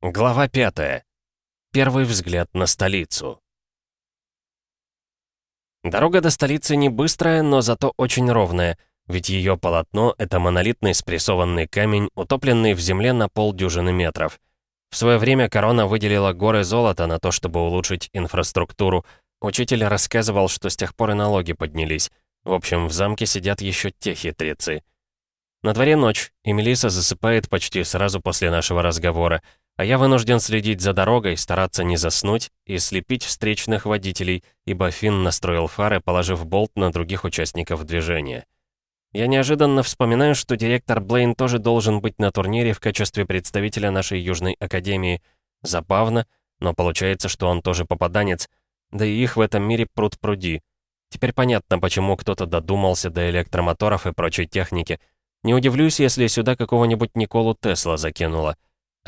Глава 5. Первый взгляд на столицу. Дорога до столицы не быстрая, но зато очень ровная, ведь ее полотно — это монолитный спрессованный камень, утопленный в земле на полдюжины метров. В свое время корона выделила горы золота на то, чтобы улучшить инфраструктуру. Учитель рассказывал, что с тех пор и налоги поднялись. В общем, в замке сидят еще те хитрецы. На дворе ночь, и Мелиса засыпает почти сразу после нашего разговора — а я вынужден следить за дорогой, стараться не заснуть и слепить встречных водителей, ибо Финн настроил фары, положив болт на других участников движения. Я неожиданно вспоминаю, что директор Блейн тоже должен быть на турнире в качестве представителя нашей Южной Академии. Забавно, но получается, что он тоже попаданец, да и их в этом мире пруд пруди. Теперь понятно, почему кто-то додумался до электромоторов и прочей техники. Не удивлюсь, если сюда какого-нибудь Николу Тесла закинуло.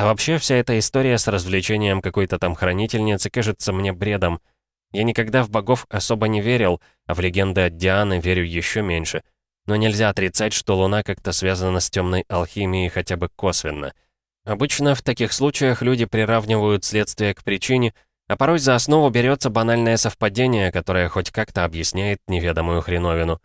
А вообще, вся эта история с развлечением какой-то там хранительницы кажется мне бредом. Я никогда в богов особо не верил, а в легенды от Дианы верю еще меньше. Но нельзя отрицать, что Луна как-то связана с темной алхимией хотя бы косвенно. Обычно в таких случаях люди приравнивают следствие к причине, а порой за основу берется банальное совпадение, которое хоть как-то объясняет неведомую хреновину.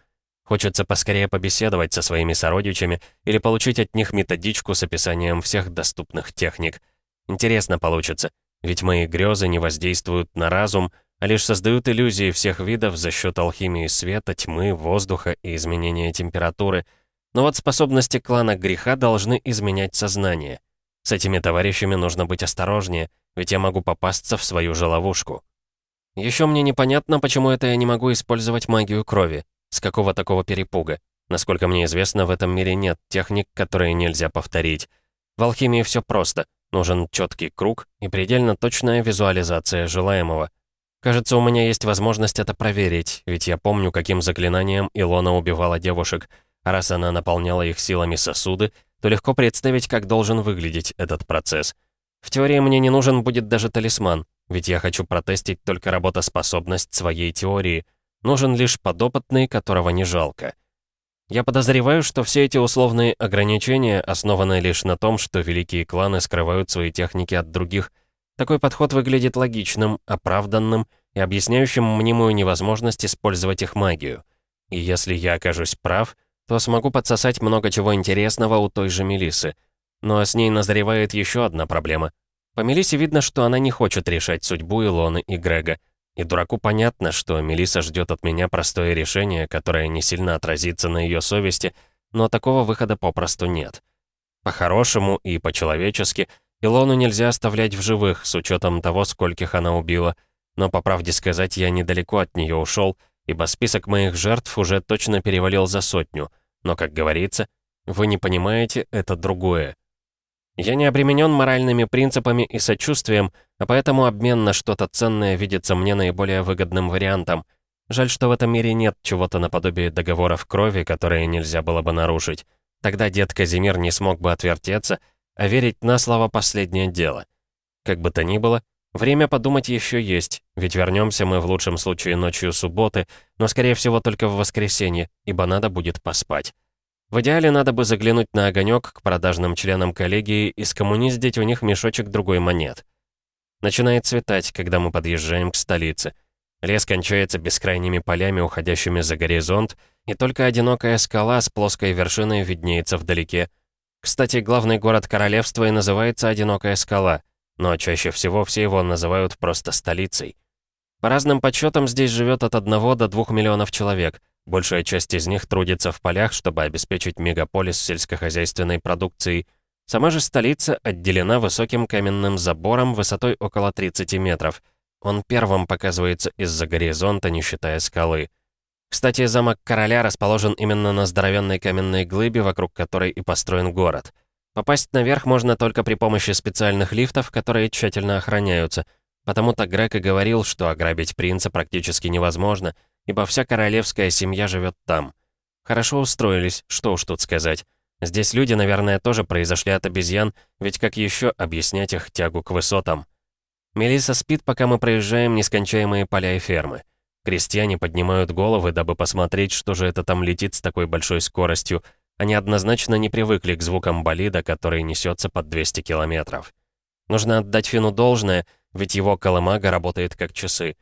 Хочется поскорее побеседовать со своими сородичами или получить от них методичку с описанием всех доступных техник. Интересно получится, ведь мои грезы не воздействуют на разум, а лишь создают иллюзии всех видов за счет алхимии света, тьмы, воздуха и изменения температуры. Но вот способности клана греха должны изменять сознание. С этими товарищами нужно быть осторожнее, ведь я могу попасться в свою же ловушку. Еще мне непонятно, почему это я не могу использовать магию крови. С какого такого перепуга? Насколько мне известно, в этом мире нет техник, которые нельзя повторить. В алхимии все просто. Нужен четкий круг и предельно точная визуализация желаемого. Кажется, у меня есть возможность это проверить, ведь я помню, каким заклинанием Илона убивала девушек, а раз она наполняла их силами сосуды, то легко представить, как должен выглядеть этот процесс. В теории мне не нужен будет даже талисман, ведь я хочу протестить только работоспособность своей теории — Нужен лишь подопытный, которого не жалко. Я подозреваю, что все эти условные ограничения основаны лишь на том, что великие кланы скрывают свои техники от других. Такой подход выглядит логичным, оправданным и объясняющим мнимую невозможность использовать их магию. И если я окажусь прав, то смогу подсосать много чего интересного у той же Мелисы. Но с ней назревает еще одна проблема. По Мелисе видно, что она не хочет решать судьбу Илоны и Грега. И дураку понятно, что Мелиса ждет от меня простое решение, которое не сильно отразится на ее совести, но такого выхода попросту нет. По-хорошему и по-человечески Илону нельзя оставлять в живых, с учетом того, скольких она убила. Но, по правде сказать, я недалеко от нее ушел, ибо список моих жертв уже точно перевалил за сотню. Но, как говорится, вы не понимаете, это другое. Я не обременен моральными принципами и сочувствием, а поэтому обмен на что-то ценное видится мне наиболее выгодным вариантом. Жаль, что в этом мире нет чего-то наподобие договоров крови, которые нельзя было бы нарушить. Тогда дед Казимир не смог бы отвертеться, а верить на слово последнее дело. Как бы то ни было, время подумать еще есть, ведь вернемся мы в лучшем случае ночью субботы, но скорее всего только в воскресенье, ибо надо будет поспать. В идеале надо бы заглянуть на огонек к продажным членам коллегии и скоммуниздить у них мешочек другой монет. Начинает светать, когда мы подъезжаем к столице. Лес кончается бескрайними полями, уходящими за горизонт, и только одинокая скала с плоской вершиной виднеется вдалеке. Кстати, главный город королевства и называется Одинокая скала, но чаще всего все его называют просто столицей. По разным подсчетам здесь живет от 1 до 2 миллионов человек. Большая часть из них трудится в полях, чтобы обеспечить мегаполис сельскохозяйственной продукцией, Сама же столица отделена высоким каменным забором высотой около 30 метров. Он первым показывается из-за горизонта, не считая скалы. Кстати, замок короля расположен именно на здоровенной каменной глыбе, вокруг которой и построен город. Попасть наверх можно только при помощи специальных лифтов, которые тщательно охраняются. Потому-то Грег и говорил, что ограбить принца практически невозможно, ибо вся королевская семья живет там. Хорошо устроились, что уж тут сказать. Здесь люди, наверное, тоже произошли от обезьян, ведь как еще объяснять их тягу к высотам? Мелиса спит, пока мы проезжаем нескончаемые поля и фермы. Крестьяне поднимают головы, дабы посмотреть, что же это там летит с такой большой скоростью. Они однозначно не привыкли к звукам болида, который несется под 200 километров. Нужно отдать Фину должное, ведь его колымага работает как часы.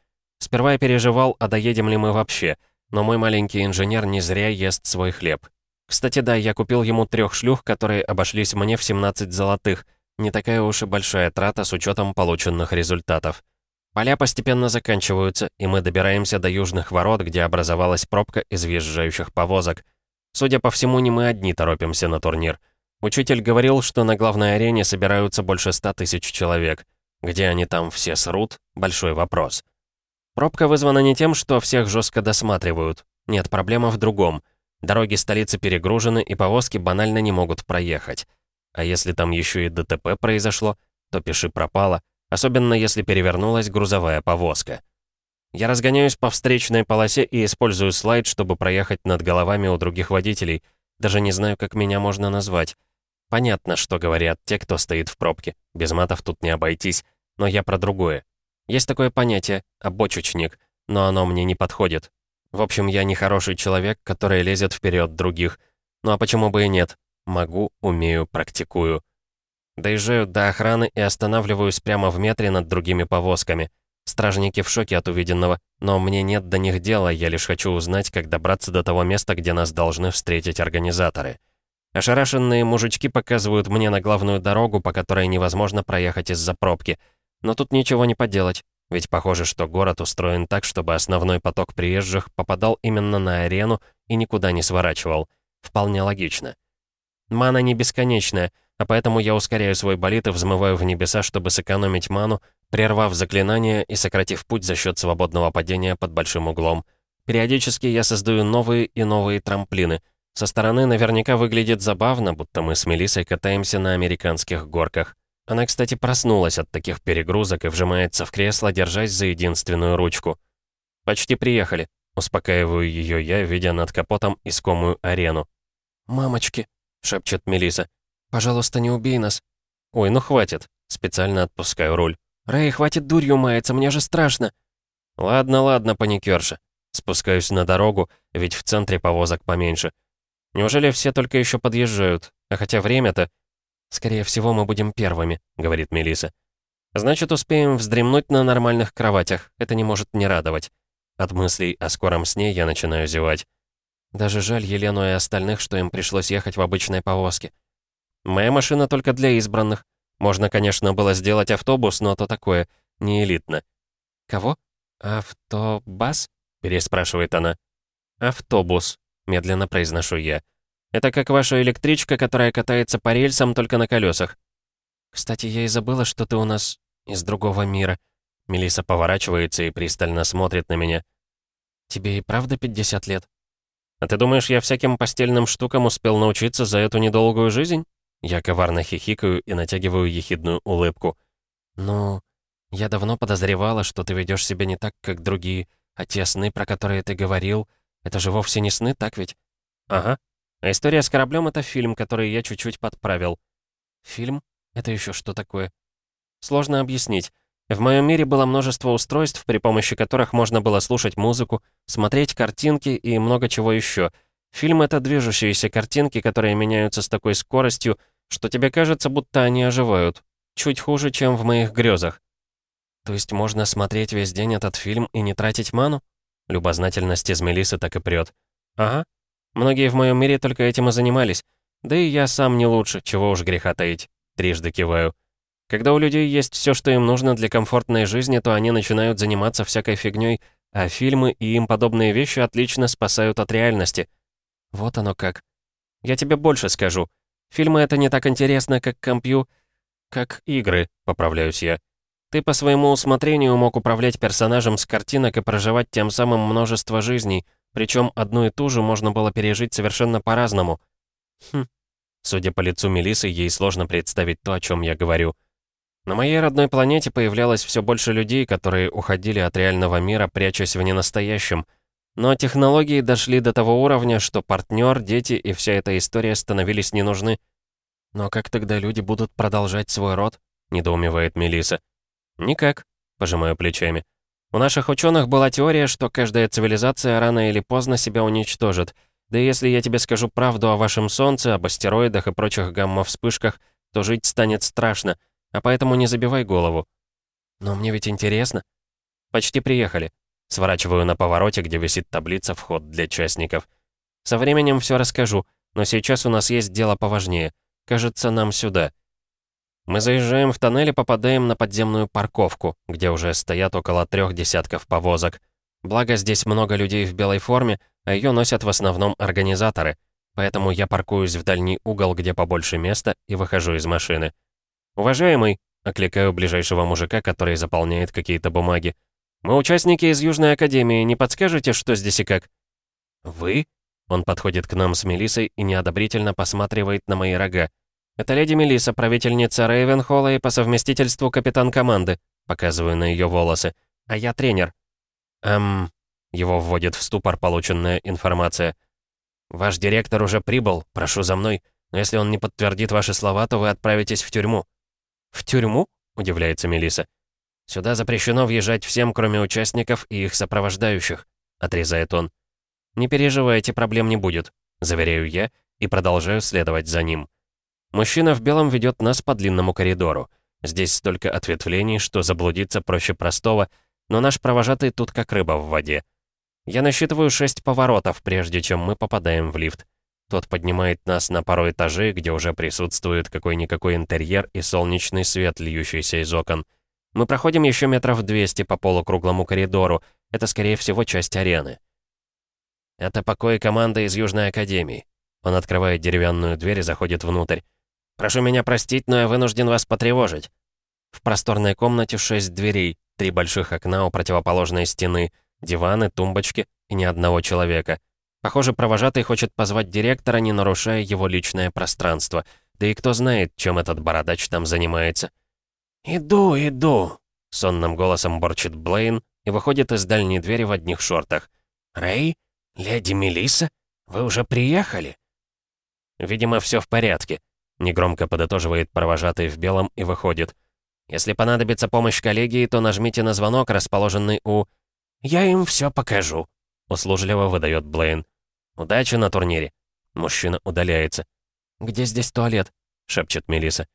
Сперва я переживал, а доедем ли мы вообще, но мой маленький инженер не зря ест свой хлеб. Кстати, да, я купил ему трех шлюх, которые обошлись мне в 17 золотых. Не такая уж и большая трата с учетом полученных результатов. Поля постепенно заканчиваются, и мы добираемся до южных ворот, где образовалась пробка из въезжающих повозок. Судя по всему, не мы одни торопимся на турнир. Учитель говорил, что на главной арене собираются больше ста тысяч человек. Где они там все срут — большой вопрос. Пробка вызвана не тем, что всех жестко досматривают. Нет, проблема в другом. Дороги столицы перегружены, и повозки банально не могут проехать. А если там еще и ДТП произошло, то пиши пропало — особенно если перевернулась грузовая повозка. Я разгоняюсь по встречной полосе и использую слайд, чтобы проехать над головами у других водителей. Даже не знаю, как меня можно назвать. Понятно, что говорят те, кто стоит в пробке. Без матов тут не обойтись. Но я про другое. Есть такое понятие — обочечник, но оно мне не подходит. В общем, я не хороший человек, который лезет вперед других. Ну а почему бы и нет? Могу, умею, практикую. Доезжаю до охраны и останавливаюсь прямо в метре над другими повозками. Стражники в шоке от увиденного, но мне нет до них дела, я лишь хочу узнать, как добраться до того места, где нас должны встретить организаторы. Ошарашенные мужички показывают мне на главную дорогу, по которой невозможно проехать из-за пробки. Но тут ничего не поделать, ведь похоже, что город устроен так, чтобы основной поток приезжих попадал именно на арену и никуда не сворачивал. Вполне логично. Мана не бесконечная — а поэтому я ускоряю свой болид и взмываю в небеса, чтобы сэкономить ману, прервав заклинание и сократив путь за счет свободного падения под большим углом. Периодически я создаю новые и новые трамплины. Со стороны наверняка выглядит забавно, будто мы с Мелиссой катаемся на американских горках. Она, кстати, проснулась от таких перегрузок и вжимается в кресло, держась за единственную ручку. «Почти приехали», — успокаиваю ее я, видя над капотом искомую арену. «Мамочки», — шепчет Мелиса. «Пожалуйста, не убей нас». «Ой, ну хватит». Специально отпускаю руль. «Рэй, хватит дурью маяться, мне же страшно». «Ладно, ладно, паникерша». Спускаюсь на дорогу, ведь в центре повозок поменьше. Неужели все только еще подъезжают? А хотя время-то... «Скорее всего, мы будем первыми», — говорит Мелиса. «Значит, успеем вздремнуть на нормальных кроватях. Это не может не радовать». От мыслей о скором сне я начинаю зевать. Даже жаль Елену и остальных, что им пришлось ехать в обычной повозке. Моя машина только для избранных. Можно, конечно, было сделать автобус, но то такое, не элитно. «Кого? Автобус?» — переспрашивает она. «Автобус», — медленно произношу я. «Это как ваша электричка, которая катается по рельсам только на колесах. «Кстати, я и забыла, что ты у нас из другого мира». Мелиса поворачивается и пристально смотрит на меня. «Тебе и правда 50 лет?» «А ты думаешь, я всяким постельным штукам успел научиться за эту недолгую жизнь?» Я коварно хихикаю и натягиваю ехидную улыбку. «Ну, я давно подозревала, что ты ведешь себя не так, как другие, а те сны, про которые ты говорил, это же вовсе не сны, так ведь?» «Ага. А история с кораблем — это фильм, который я чуть-чуть подправил». «Фильм? Это еще что такое?» «Сложно объяснить. В моем мире было множество устройств, при помощи которых можно было слушать музыку, смотреть картинки и много чего еще. Фильм — это движущиеся картинки, которые меняются с такой скоростью, что тебе кажется, будто они оживают. Чуть хуже, чем в моих грезах. То есть можно смотреть весь день этот фильм и не тратить ману? Любознательность из Мелисы так и прет. Ага. Многие в моем мире только этим и занимались. Да и я сам не лучше, чего уж греха таить. Трижды киваю. Когда у людей есть все, что им нужно для комфортной жизни, то они начинают заниматься всякой фигней, а фильмы и им подобные вещи отлично спасают от реальности. Вот оно как. Я тебе больше скажу. Фильмы — это не так интересно, как компью... Как игры, поправляюсь я. Ты по своему усмотрению мог управлять персонажем с картинок и проживать тем самым множество жизней, причем одну и ту же можно было пережить совершенно по-разному. Хм. Судя по лицу Мелисы, ей сложно представить то, о чем я говорю. На моей родной планете появлялось все больше людей, которые уходили от реального мира, прячась в ненастоящем — но технологии дошли до того уровня, что партнер, дети и вся эта история становились не нужны. «Но как тогда люди будут продолжать свой род?» — недоумевает Мелиса. «Никак», — пожимаю плечами. «У наших ученых была теория, что каждая цивилизация рано или поздно себя уничтожит. Да и если я тебе скажу правду о вашем Солнце, об астероидах и прочих гамма-вспышках, то жить станет страшно. а поэтому не забивай голову». «Но мне ведь интересно». «Почти приехали». Сворачиваю на повороте, где висит таблица «Вход для частников». «Со временем все расскажу, но сейчас у нас есть дело поважнее. Кажется, нам сюда». Мы заезжаем в тоннель и попадаем на подземную парковку, где уже стоят около трех десятков повозок. Благо, здесь много людей в белой форме, а ее носят в основном организаторы. Поэтому я паркуюсь в дальний угол, где побольше места, и выхожу из машины. «Уважаемый!» — окликаю ближайшего мужика, который заполняет какие-то бумаги. «Мы участники из Южной Академии, не подскажете, что здесь и как?» «Вы?» Он подходит к нам с Мелисой и неодобрительно посматривает на мои рога. «Это леди Мелиса, правительница Рейвенхолла и по совместительству капитан команды», показываю на ее волосы. «А я тренер». «Эм...» Его вводит в ступор полученная информация. «Ваш директор уже прибыл, прошу за мной, но если он не подтвердит ваши слова, то вы отправитесь в тюрьму». «В тюрьму?» — удивляется Мелиса. «Сюда запрещено въезжать всем, кроме участников и их сопровождающих», — отрезает он. «Не переживайте, проблем не будет», — заверяю я и продолжаю следовать за ним. Мужчина в белом ведет нас по длинному коридору. Здесь столько ответвлений, что заблудиться проще простого, но наш провожатый тут как рыба в воде. Я насчитываю шесть поворотов, прежде чем мы попадаем в лифт. Тот поднимает нас на пару этажей, где уже присутствует какой-никакой интерьер и солнечный свет, льющийся из окон. Мы проходим еще метров 200 по полукруглому коридору. Это, скорее всего, часть арены. Это покои команды из Южной Академии. Он открывает деревянную дверь и заходит внутрь. «Прошу меня простить, но я вынужден вас потревожить». В просторной комнате шесть дверей, три больших окна у противоположной стены, диваны, тумбочки и ни одного человека. Похоже, провожатый хочет позвать директора, не нарушая его личное пространство. Да и кто знает, чем этот бородач там занимается. «Иду, иду», — сонным голосом борчит Блейн и выходит из дальней двери в одних шортах. «Рэй? Леди Мелисса? Вы уже приехали?» Видимо, все в порядке. Негромко подытоживает провожатый в белом и выходит. «Если понадобится помощь коллегии, то нажмите на звонок, расположенный у...» «Я им все покажу», — услужливо выдает Блейн. «Удачи на турнире». Мужчина удаляется. «Где здесь туалет?» — шепчет Мелиса.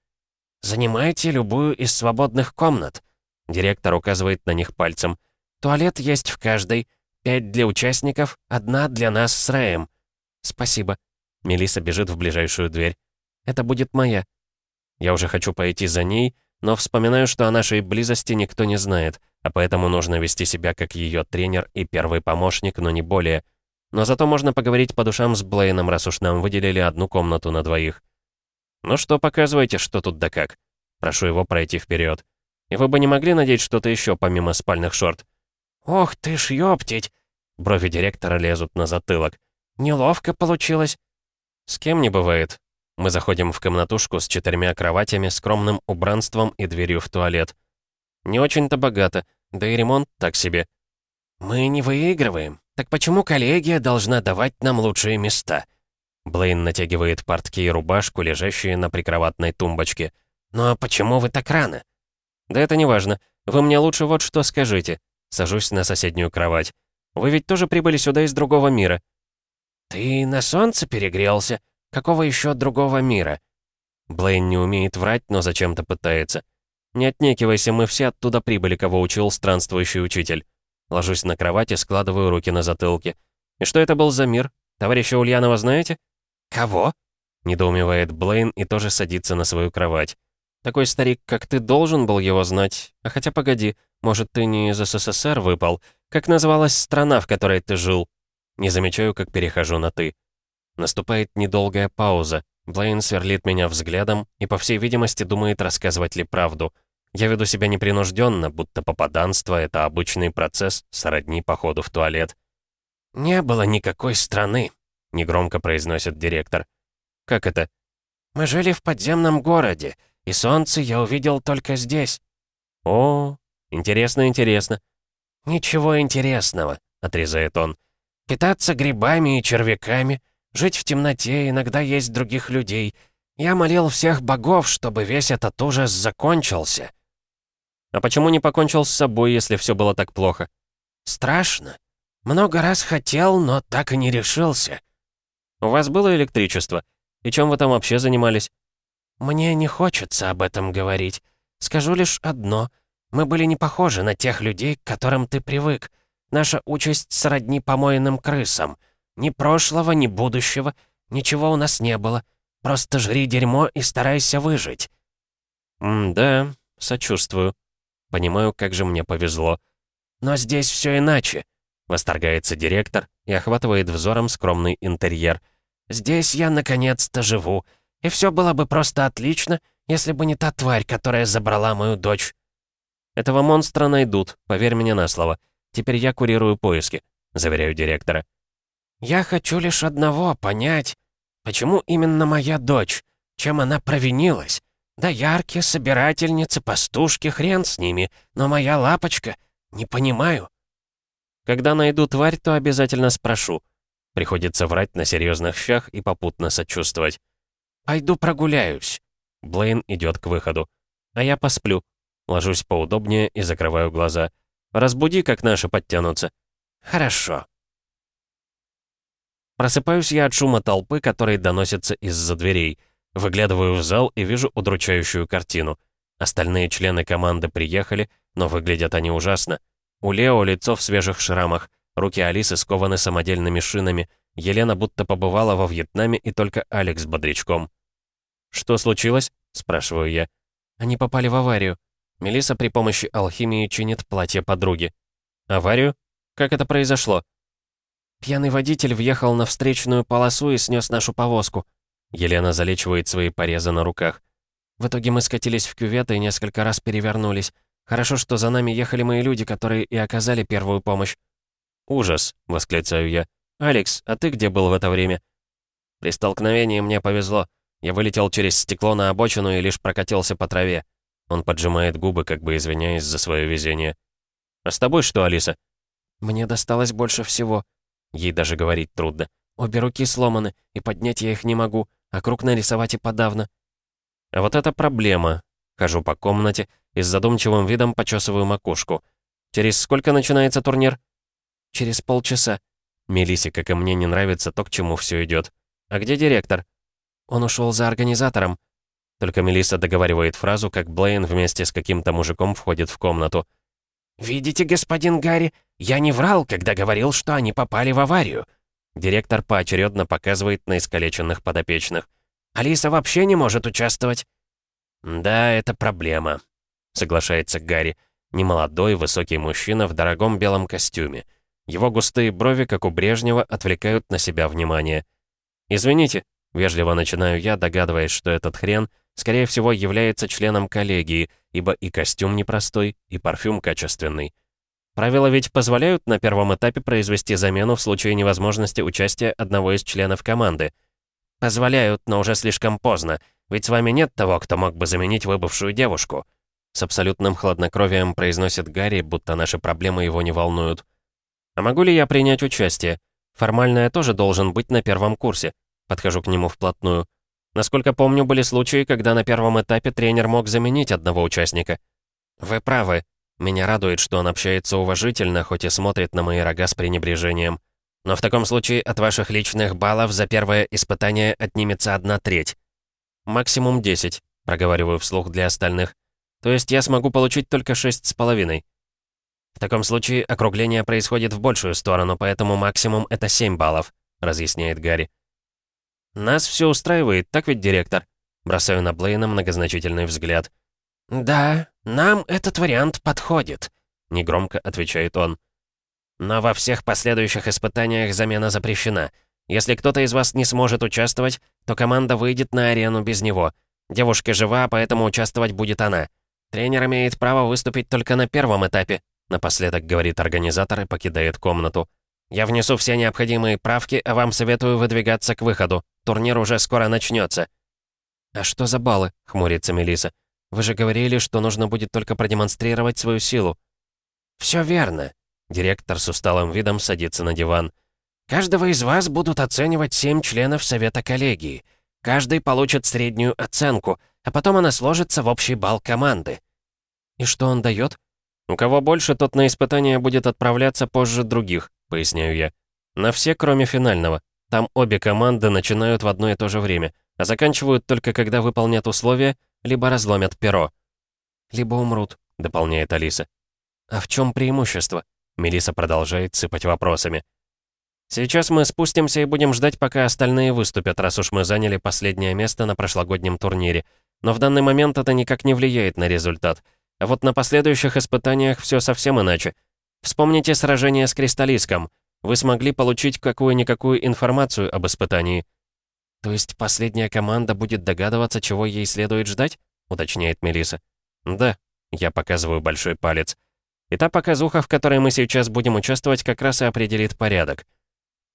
«Занимайте любую из свободных комнат». Директор указывает на них пальцем. «Туалет есть в каждой. Пять для участников, одна для нас с Рэем». «Спасибо». Мелиса бежит в ближайшую дверь. Это будет моя. Я уже хочу пойти за ней, но вспоминаю, что о нашей близости никто не знает, а поэтому нужно вести себя как ее тренер и первый помощник, но не более. Но зато можно поговорить по душам с Блейном, раз уж нам выделили одну комнату на двоих. Ну что, показывайте, что тут да как. Прошу его пройти вперед. И вы бы не могли надеть что-то еще помимо спальных шорт? Ох ты ж ёптить! Брови директора лезут на затылок. Неловко получилось. С кем не бывает, мы заходим в комнатушку с четырьмя кроватями, скромным убранством и дверью в туалет. Не очень-то богато, да и ремонт так себе. «Мы не выигрываем. Так почему коллегия должна давать нам лучшие места?» Блейн натягивает портки и рубашку, лежащие на прикроватной тумбочке. «Ну а почему вы так рано?» «Да это не важно. Вы мне лучше вот что скажите». Сажусь на соседнюю кровать. «Вы ведь тоже прибыли сюда из другого мира». «Ты на солнце перегрелся?» Какого еще другого мира? Блейн не умеет врать, но зачем-то пытается. Не отнекивайся, мы все оттуда прибыли, кого учил странствующий учитель. Ложусь на кровати, складываю руки на затылке. И что это был за мир? Товарища Ульянова знаете? Кого? Недоумевает Блейн и тоже садится на свою кровать. Такой старик, как ты, должен был его знать. А хотя погоди, может, ты не из СССР выпал? Как называлась страна, в которой ты жил? Не замечаю, как перехожу на «ты». Наступает недолгая пауза. Блейн сверлит меня взглядом и, по всей видимости, думает, рассказывать ли правду. Я веду себя непринужденно, будто попаданство — это обычный процесс, сродни походу в туалет. «Не было никакой страны», — негромко произносит директор. «Как это?» «Мы жили в подземном городе, и солнце я увидел только здесь». «О, интересно, интересно». «Ничего интересного», — отрезает он. «Питаться грибами и червяками, Жить в темноте, иногда есть других людей. Я молил всех богов, чтобы весь этот ужас закончился. А почему не покончил с собой, если все было так плохо? Страшно. Много раз хотел, но так и не решился. У вас было электричество? И чем вы там вообще занимались? Мне не хочется об этом говорить. Скажу лишь одно. Мы были не похожи на тех людей, к которым ты привык. Наша участь сродни помойным крысам. Ни прошлого, ни будущего, ничего у нас не было. Просто жри дерьмо и старайся выжить». «М-да, сочувствую. Понимаю, как же мне повезло. Но здесь все иначе», — восторгается директор и охватывает взором скромный интерьер. «Здесь я наконец-то живу, и все было бы просто отлично, если бы не та тварь, которая забрала мою дочь». «Этого монстра найдут, поверь мне на слово. Теперь я курирую поиски», — заверяю директора. «Я хочу лишь одного понять, почему именно моя дочь, чем она провинилась. Да яркие собирательницы, пастушки, хрен с ними, но моя лапочка, не понимаю». «Когда найду тварь, то обязательно спрошу». Приходится врать на серьезных щах и попутно сочувствовать. «Пойду прогуляюсь». Блейн идет к выходу. А я посплю. Ложусь поудобнее и закрываю глаза. Разбуди, как наши подтянутся. Хорошо. Просыпаюсь я от шума толпы, который доносится из-за дверей. Выглядываю в зал и вижу удручающую картину. Остальные члены команды приехали, но выглядят они ужасно. У Лео лицо в свежих шрамах, руки Алисы скованы самодельными шинами, Елена будто побывала во Вьетнаме и только Алекс бодрячком. «Что случилось?» — спрашиваю я. «Они попали в аварию. Мелиса при помощи алхимии чинит платье подруги. Аварию? Как это произошло? Пьяный водитель въехал на встречную полосу и снес нашу повозку. Елена залечивает свои порезы на руках. В итоге мы скатились в кювет и несколько раз перевернулись. Хорошо, что за нами ехали мои люди, которые и оказали первую помощь. «Ужас!» — восклицаю я. «Алекс, а ты где был в это время?» При столкновении мне повезло. Я вылетел через стекло на обочину и лишь прокатился по траве. Он поджимает губы, как бы извиняясь за свое везение. «А с тобой что, Алиса?» «Мне досталось больше всего». Ей даже говорить трудно. «Обе руки сломаны, и поднять я их не могу, а круг нарисовать и подавно». «А вот это проблема». Хожу по комнате и с задумчивым видом почесываю макушку. «Через сколько начинается турнир?» «Через полчаса». Мелисе, как и мне, не нравится то, к чему все идет. «А где директор?» «Он ушел за организатором», только Мелисса договаривает фразу, как Блейн вместе с каким-то мужиком входит в комнату. «Видите, господин Гарри, я не врал, когда говорил, что они попали в аварию». Директор поочередно показывает на искалеченных подопечных. «Алиса вообще не может участвовать». «Да, это проблема», — соглашается Гарри. Немолодой, высокий мужчина в дорогом белом костюме. Его густые брови, как у Брежнева, отвлекают на себя внимание. «Извините», — вежливо начинаю я, догадываясь, что этот хрен скорее всего, является членом коллегии, ибо и костюм непростой, и парфюм качественный. Правила ведь позволяют на первом этапе произвести замену в случае невозможности участия одного из членов команды. «Позволяют, но уже слишком поздно, ведь с вами нет того, кто мог бы заменить выбывшую девушку», с абсолютным хладнокровием произносит Гарри, будто наши проблемы его не волнуют. «А могу ли я принять участие? Формально я тоже должен быть на первом курсе». Подхожу к нему вплотную. Насколько помню, были случаи, когда на первом этапе тренер мог заменить одного участника. Вы правы. Меня радует, что он общается уважительно, хоть и смотрит на мои рога с пренебрежением. Но в таком случае от ваших личных баллов за первое испытание отнимется одна треть. Максимум 10, проговариваю вслух для остальных. То есть я смогу получить только шесть с половиной. В таком случае округление происходит в большую сторону, поэтому максимум это 7 баллов, разъясняет Гарри. «Нас все устраивает, так ведь, директор?» Бросаю на Блейна многозначительный взгляд. «Да, нам этот вариант подходит», — негромко отвечает он. «Но во всех последующих испытаниях замена запрещена. Если кто-то из вас не сможет участвовать, то команда выйдет на арену без него. Девушка жива, поэтому участвовать будет она. Тренер имеет право выступить только на первом этапе», — напоследок говорит организатор и покидает комнату. «Я внесу все необходимые правки, а вам советую выдвигаться к выходу. Турнир уже скоро начнется. «А что за баллы?» — хмурится Мелиса. «Вы же говорили, что нужно будет только продемонстрировать свою силу». «Все верно». Директор с усталым видом садится на диван. «Каждого из вас будут оценивать семь членов Совета коллегии. Каждый получит среднюю оценку, а потом она сложится в общий балл команды». «И что он дает?» «У кого больше, тот на испытание будет отправляться позже других», — поясняю я. «На все, кроме финального. Там обе команды начинают в одно и то же время, а заканчивают только когда выполнят условия, либо разломят перо. либо умрут», — дополняет Алиса. «А в чем преимущество?» Мелиса продолжает сыпать вопросами. «Сейчас мы спустимся и будем ждать, пока остальные выступят, раз уж мы заняли последнее место на прошлогоднем турнире. Но в данный момент это никак не влияет на результат. А вот на последующих испытаниях все совсем иначе. Вспомните сражение с Кристаллиском. Вы смогли получить какую-никакую информацию об испытании. То есть последняя команда будет догадываться, чего ей следует ждать? Уточняет Мелиса. Да, я показываю большой палец. И та показуха, в которой мы сейчас будем участвовать, как раз и определит порядок.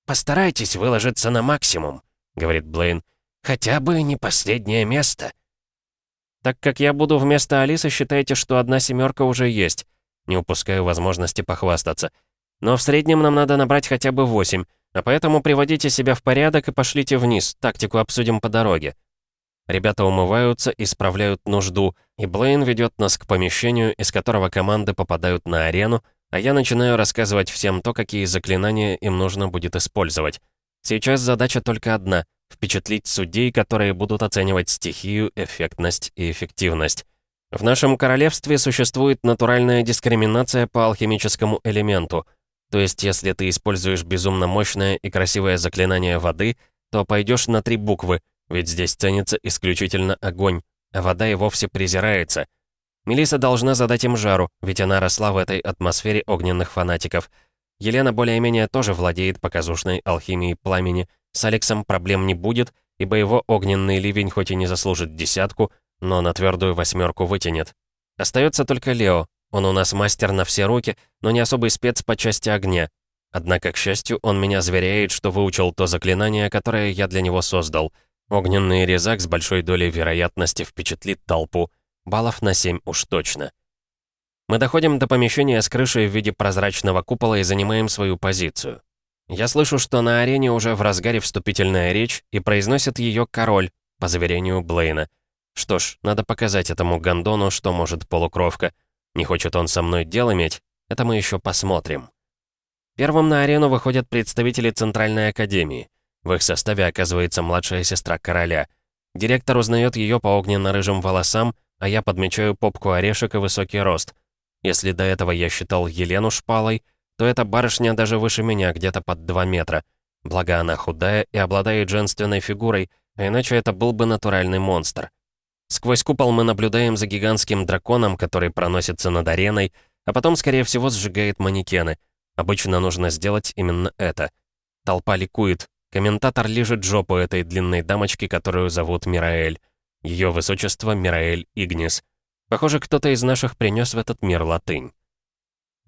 «Постарайтесь выложиться на максимум», — говорит Блейн. «Хотя бы не последнее место». Так как я буду вместо Алисы, считайте, что одна семерка уже есть. Не упускаю возможности похвастаться. Но в среднем нам надо набрать хотя бы восемь, а поэтому приводите себя в порядок и пошлите вниз, тактику обсудим по дороге. Ребята умываются, исправляют нужду, и Блейн ведет нас к помещению, из которого команды попадают на арену, а я начинаю рассказывать всем то, какие заклинания им нужно будет использовать. Сейчас задача только одна — впечатлить судей, которые будут оценивать стихию, эффектность и эффективность. В нашем королевстве существует натуральная дискриминация по алхимическому элементу. То есть, если ты используешь безумно мощное и красивое заклинание воды, то пойдешь на три буквы — ведь здесь ценится исключительно огонь, а вода и вовсе презирается. Мелиса должна задать им жару, ведь она росла в этой атмосфере огненных фанатиков. Елена более-менее тоже владеет показушной алхимией пламени. С Алексом проблем не будет, ибо его огненный ливень хоть и не заслужит десятку, но на твердую восьмерку вытянет. Остается только Лео. Он у нас мастер на все руки, но не особый спец по части огня. Однако, к счастью, он меня заверяет, что выучил то заклинание, которое я для него создал — Огненный резак с большой долей вероятности впечатлит толпу. Баллов на 7 уж точно. Мы доходим до помещения с крышей в виде прозрачного купола и занимаем свою позицию. Я слышу, что на арене уже в разгаре вступительная речь, и произносит ее король, по заверению Блейна. Что ж, надо показать этому гондону, что может полукровка. Не хочет он со мной дело иметь? Это мы еще посмотрим. Первым на арену выходят представители Центральной Академии. В их составе оказывается младшая сестра короля. Директор узнает ее по огненно-рыжим волосам, а я подмечаю попку орешек и высокий рост. Если до этого я считал Елену шпалой, то эта барышня даже выше меня, где-то под 2 метра. Благо она худая и обладает женственной фигурой, а иначе это был бы натуральный монстр. Сквозь купол мы наблюдаем за гигантским драконом, который проносится над ареной, а потом, скорее всего, сжигает манекены. Обычно нужно сделать именно это. Толпа ликует, Комментатор лежит жопу этой длинной дамочки, которую зовут Мираэль. Ее высочество Мираэль Игнис. Похоже, кто-то из наших принес в этот мир латынь.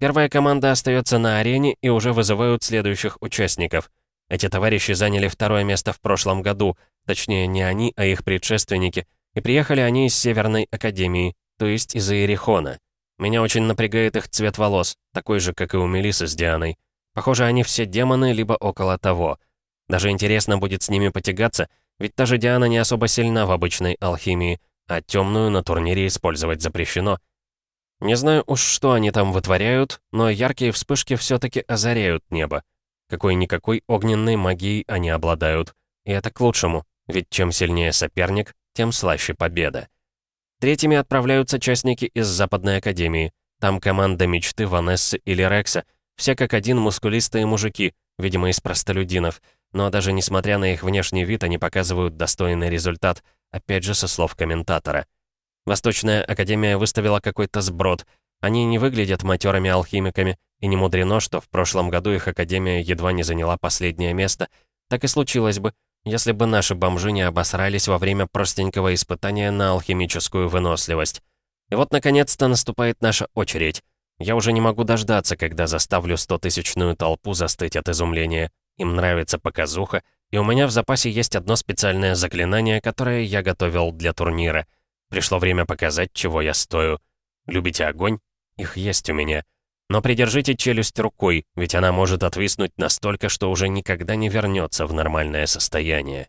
Первая команда остается на арене и уже вызывают следующих участников. Эти товарищи заняли второе место в прошлом году, точнее не они, а их предшественники, и приехали они из Северной Академии, то есть из Иерихона. Меня очень напрягает их цвет волос, такой же, как и у Мелисы с Дианой. Похоже, они все демоны, либо около того. Даже интересно будет с ними потягаться, ведь та же Диана не особо сильна в обычной алхимии, а темную на турнире использовать запрещено. Не знаю уж, что они там вытворяют, но яркие вспышки все-таки озаряют небо. Какой-никакой огненной магией они обладают. И это к лучшему, ведь чем сильнее соперник, тем слаще победа. Третьими отправляются частники из Западной Академии. Там команда мечты Ванессы или Рекса. Все как один мускулистые мужики, видимо, из простолюдинов — но даже несмотря на их внешний вид, они показывают достойный результат, опять же со слов комментатора. Восточная Академия выставила какой-то сброд. Они не выглядят матерыми алхимиками, и не мудрено, что в прошлом году их Академия едва не заняла последнее место. Так и случилось бы, если бы наши бомжи не обосрались во время простенького испытания на алхимическую выносливость. И вот, наконец-то, наступает наша очередь. Я уже не могу дождаться, когда заставлю стотысячную толпу застыть от изумления. Им нравится показуха, и у меня в запасе есть одно специальное заклинание, которое я готовил для турнира. Пришло время показать, чего я стою. Любите огонь? Их есть у меня. Но придержите челюсть рукой, ведь она может отвиснуть настолько, что уже никогда не вернется в нормальное состояние.